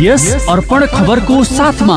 यस अर्पण खबरको साथमा।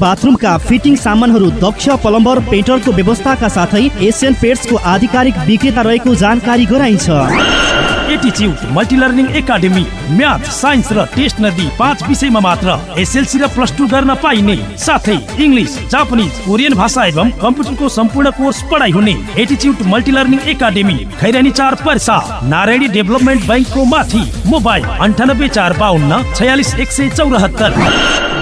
बाथरुमका फिटिङ सामानहरू दक्ष प्लम्बर पेन्टरको व्यवस्थाका साथै एसियन पेट्सको आधिकारिक विक्रेता रहेको जानकारी गराइन्छ। एटिच्युट multi learning academy plus two गर्न पाइने। साथै कोरियन भाषा एवं कम्प्युटरको सम्पूर्ण कोर्स पढाइ हुने एकाडेमी खैरानी चार पर्सा नारायणी डेभलपमेन्ट ब्याङ्कको माथि मोबाइल अन्ठानब्बे चार बाहन्न छयालिस एक सय चौरात्तर।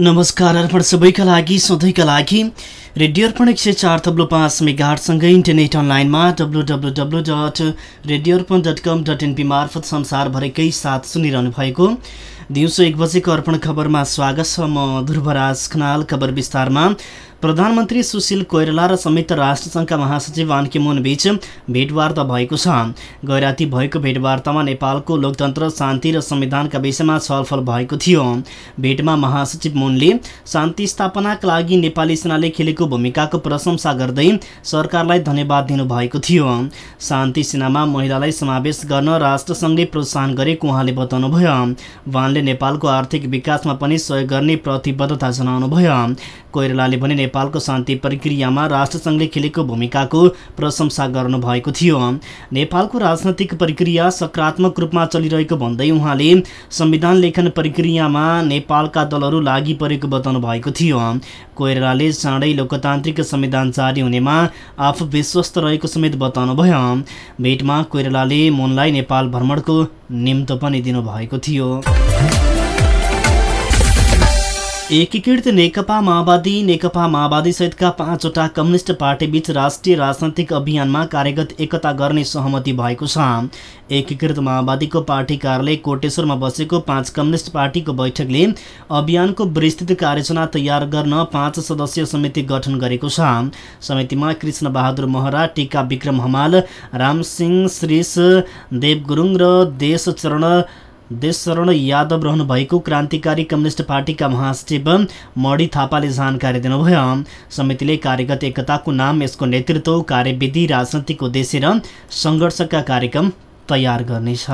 नमस्कार अर्पण सबैका लागि सधैँका लागि। रेडियो अर्पण एक सय चार थप्लो पाँच मेगाहटसँगै इन्टरनेट अनलाइनमा W W W dot radio Arpan dot com dot NP मार्फत संसारभरिकै साथ सुनिरहनु भएको। दिउँसो एक बजेको अर्पण खबरमा स्वागत छ म ध्रुवराज खनाल खबर विस्तारमा। प्रधानमन्त्री सुशील कोइराला र संयुक्त राष्ट्रसङ्घका महासचिव आनकेमुन बीच भेटवार्ता भएको छ। गैराती भएको भेटवार्तामा नेपालको लोकतन्त्र शान्ति र संविधानका विषयमा छलफल भएको थियो। भेटमा महासचिव मुनले शान्ति स्थापनाका लागि नेपाली सेनाले खेलेको भूमिकाको प्रशंसा गर्दै सरकारलाई धन्यवाद दिनुभएको थियो। शान्ति सेनामा महिलालाई समावेश गर्न राष्ट्रसङ्घले प्रोत्साहन गरेको उहाँले बताउनुभयो। वानले नेपालको आर्थिक विकासमा पनि सहयोग गर्ने प्रतिबद्धता जनाउनुभयो कोइरालाले भने नेपालको शान्ति प्रक्रियामा राष्ट्रसङ्घले खेलेको भूमिकाको प्रशंसा गर्नुभएको थियो। नेपालको राजनैतिक प्रक्रिया सकारात्मक रूपमा चलिरहेको भन्दै उहाँले संविधान लेखन प्रक्रियामा नेपालका दलहरू लागि परेको बताउनु भएको थियो। कोइरालाले चाँडै लोकतान्त्रिक संविधान जारी हुनेमा आफू विश्वस्त रहेको समेत बताउनुभयो भेटमा कोइरालाले मुनलाई नेपाल भ्रमणको निम्तो पनि दिनुभएको थियो। एकीकृत नेकपा माओवादी नेकपा माओवादी सहितका पाँचवटा कम्युनिस्ट पार्टीबीच राष्ट्रिय राजनैतिक अभियानमा कार्यगत एकता गर्ने सहमति भएको छ। एकीकृत माओवादीको पार्टी कार्यालय कोटेश्वरमा बसेको पाँच कम्युनिस्ट पार्टीको बैठकले अभियानको विस्तृत कार्ययोजना तयार गर्न पाँच सदस्यीय समिति गठन गरेको छ। समितिमा कृष्ण बहादुर महरा टिका विक्रम हमाल रामसिंह श्रीष देव गुरुङ र देश चरण देशशरण यादव रहनु भएको क्रान्तिकारी कम्युनिस्ट पार्टीका महासचिव मणि थापाले जानकारी दिनुभयो। समितिले कार्यगत एकताको नाम यसको नेतृत्व कार्यविधि राजनैतिक उद्देश्य र सङ्घर्षका कार्यक्रम तयार गर्नेछ।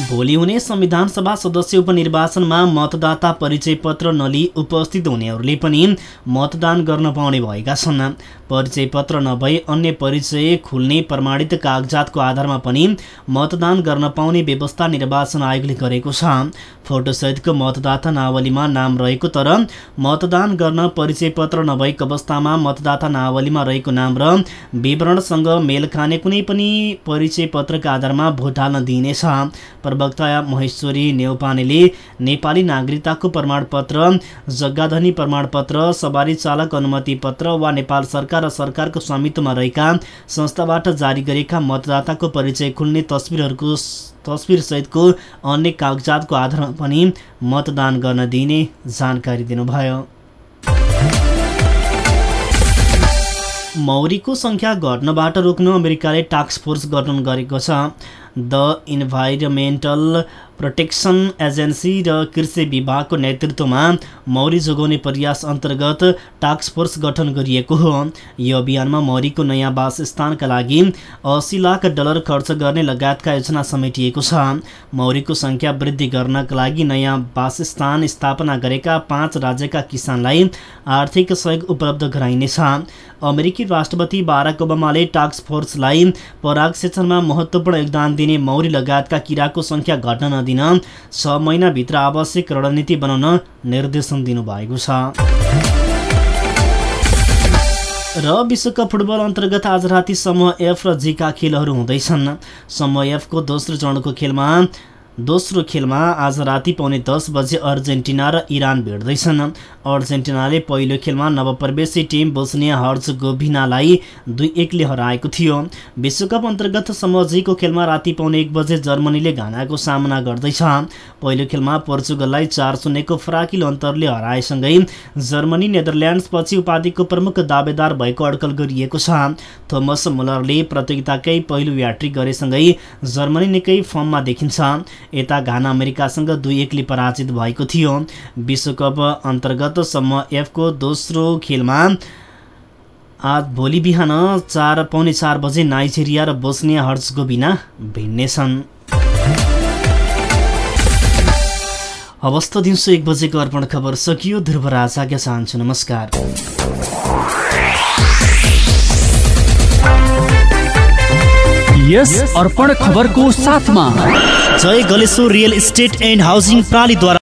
भोलि हुने संविधान सभा सदस्य उपनिर्वाचनमा मतदाता परिचय पत्र नलिई उपस्थित हुनेहरूले पनि मतदान गर्न पाउने भएका छन्। परिचय पत्र नभई अन्य परिचय खुल्ने प्रमाणित कागजातको आधारमा पनि मतदान गर्न पाउने व्यवस्था निर्वाचन आयोगले गरेको छ। फोटोसहितको मतदाता नावलीमा नाम रहेको तर मतदान गर्न परिचय पत्र नभएको अवस्थामा मतदाता नावलीमा रहेको नाम र विवरणसँग मेल खाने कुनै पनि परिचय पत्रका आधारमा भोट हाल्न दिइनेछ। प्रवक्ता महेश्वरी नेौपानेले नेपाली नागरिकताको प्रमाणपत्र जग्गाधनी प्रमाणपत्र सवारी चालक अनुमति पत्र वा नेपाल सरकार र सरकारको स्वामित्वमा रहेका संस्थाबाट जारी गरेका मतदाताको परिचय खुल्ने तस्विरहरूको तस्विरसहितको अन्य कागजातको आधारमा पनि मतदान गर्न दिइने जानकारी दिनुभयो। मौरीको सङ्ख्या घट्नबाट रोक्न अमेरिकाले टास्क फोर्स गठन गरेको छ। द इन्भाइरोमेन्टल प्रोटेक्सन एजेन्सी र कृषि विभागको नेतृत्वमा मौरी जोगाउने प्रयास अन्तर्गत टास्क फोर्स गठन गरिएको हो। यो अभियानमा मौरीको नयाँ वासस्थानका लागि असी लाख डलर खर्च गर्ने लगायतका योजना समेटिएको छ। मौरीको सङ्ख्या वृद्धि गर्नका लागि नयाँ वासस्थान स्थापना गरेका पाँच राज्यका किसानलाई आर्थिक सहयोग उपलब्ध गराइनेछ। अमेरिकी राष्ट्रपति बाराक ओबामाले टास्क फोर्सलाई पराग सेचनमा महत्त्वपूर्ण योगदान दिने मौरी लगायतका किराको सङ्ख्या घट्न नदिन छ महिनाभित्र आवश्यक रणनीति बनाउन निर्देशन दिनुभएको छ। र विश्वकप फुटबल अन्तर्गत आज राति समूह एफ र जीका खेलहरू हुँदैछन्। समूह एफको दोस्रो चरणको खेलमा दोस्रो खेलमा आज राति पाउने दस बजे अर्जेन्टिना र इरान भेट्दैछन्। अर्जेन्टिनाले पहिलो खेलमा नवप्रवेशी टिम बोस्निया हर्जगोभिनालाई दुई एकले हराएको थियो। विश्वकप अन्तर्गत समूहजीको खेलमा राति पाउने एक बजे जर्मनीले घानाको सामना गर्दैछ। पहिलो खेलमा पोर्चुगललाई चार शून्यको फराकिलो अन्तरले हराएसँगै जर्मनी नेदरल्यान्ड्स पछि उपाधिको प्रमुख दावेदार भएको अड्कल गरिएको छ। थोमस मुलरले प्रतियोगिताकै पहिलो ह्याट्रिक गरेसँगै जर्मनी निकै फर्ममा देखिन्छ। यता घाना अमेरिकासँग दुई एकले पराजित भएको थियो। विश्वकप अन्तर्गत समूह एफको दोस्रो खेलमा आज भोलि बिहान चार पाउने चार बजे नाइजेरिया र बोस्निया हर्जगोभिना भिड्नेछन् अवस्था दिउँसो एक बजेको अर्पण खबर सकियो। ध्रुवराज आज्ञा चाहन्छु नमस्कार। यस अर्पण खबरको साथमा। Jay Galeshwar real estate and housing प्रणालीद्वारा